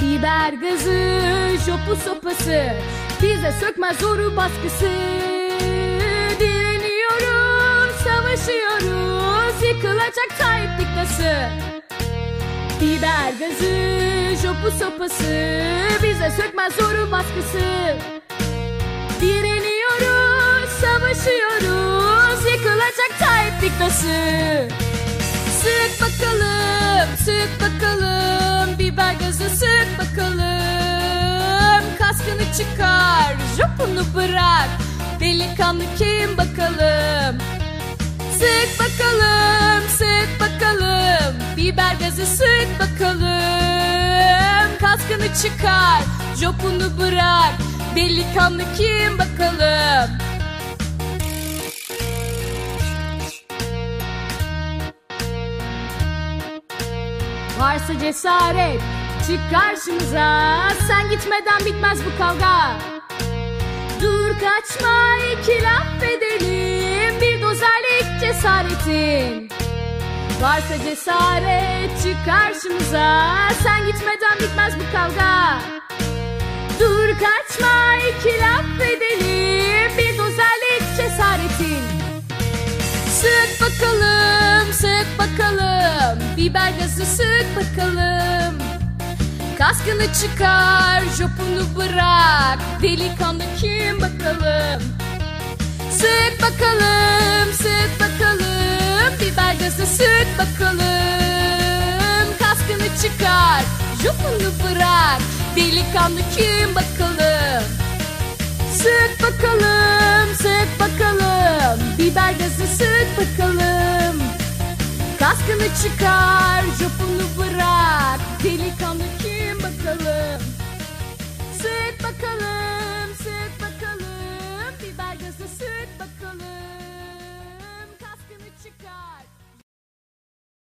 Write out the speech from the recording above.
Biber gazı, jopu sopası Bize sökmez zoru baskısı. Direniyoruz, savaşıyoruz Yıkılacak Tayyip diktası. Biber gazı, jopu sopası Bize sökmez zoru baskısı. Direniyoruz, savaşıyoruz Yıkılacak Tayyip diktası. Sık bakalım, sık bakalım Biber gazı sık bakalım. Kaskını çıkar, jopunu bırak. Delikanlı kim bakalım? Sık bakalım, sık bakalım. Biber gazı sık bakalım. Kaskını çıkar, jopunu bırak. Delikanlı kim bakalım Varsa cesaret çık karşımıza. Sen gitmeden bitmez bu kavga. Dur kaçma iki laf edelim. Bir dozerlik cesaretin. Varsa cesaret çık karşımıza. Sen gitmeden bitmez bu kavga Biber gazı sık bakalım. Kaskını çıkar, jopunu bırak. Delikanlı kim bakalım? Sık bakalım, sık bakalım. Biber gazı sık bakalım. Kaskını çıkar, jopunu bırak. Delikanlı kim bakalım? Sık bakalım, sık bakalım. Biber gazı sık bakalım Hakkını çıkar, capını